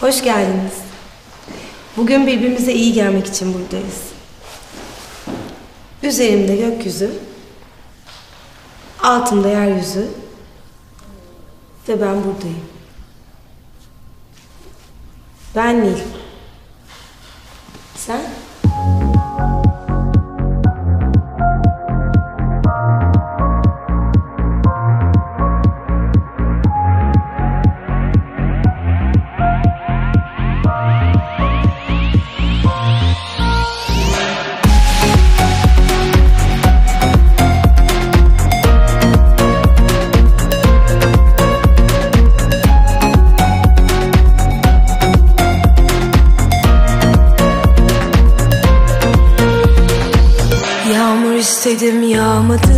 Hoş geldiniz. Bugün birbirimize iyi gelmek için buradayız. Üzerimde gökyüzü, altımda yeryüzü ve ben buradayım. Ben Nil. Sevdim yağmadı?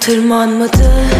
tırmanmadı.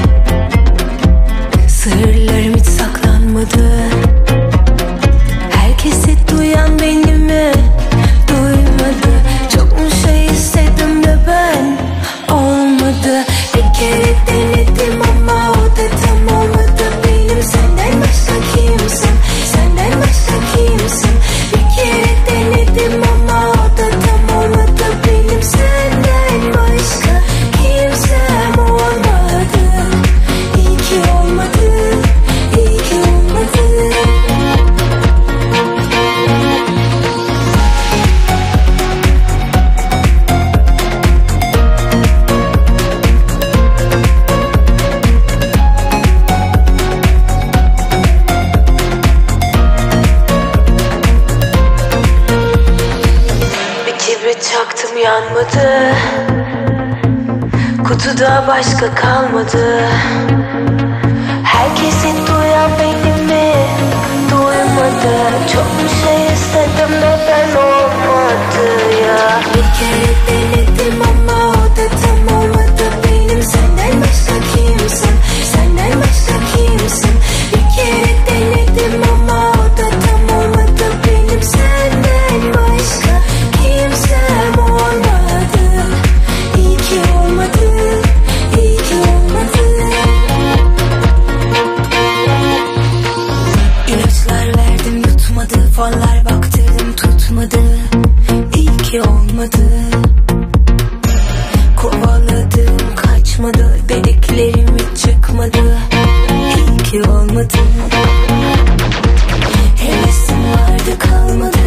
uyanmadı Kutuda başka kalmadı. Herkesi duyan benim mi? Duymadı. Çok bir şey istedim de Rüyalar baktım tutmadı. İyi ki olmadı. Kovaladım kaçmadı. Dediklerim hiç çıkmadı. İyi ki olmadı. Hevesim vardı kalmadı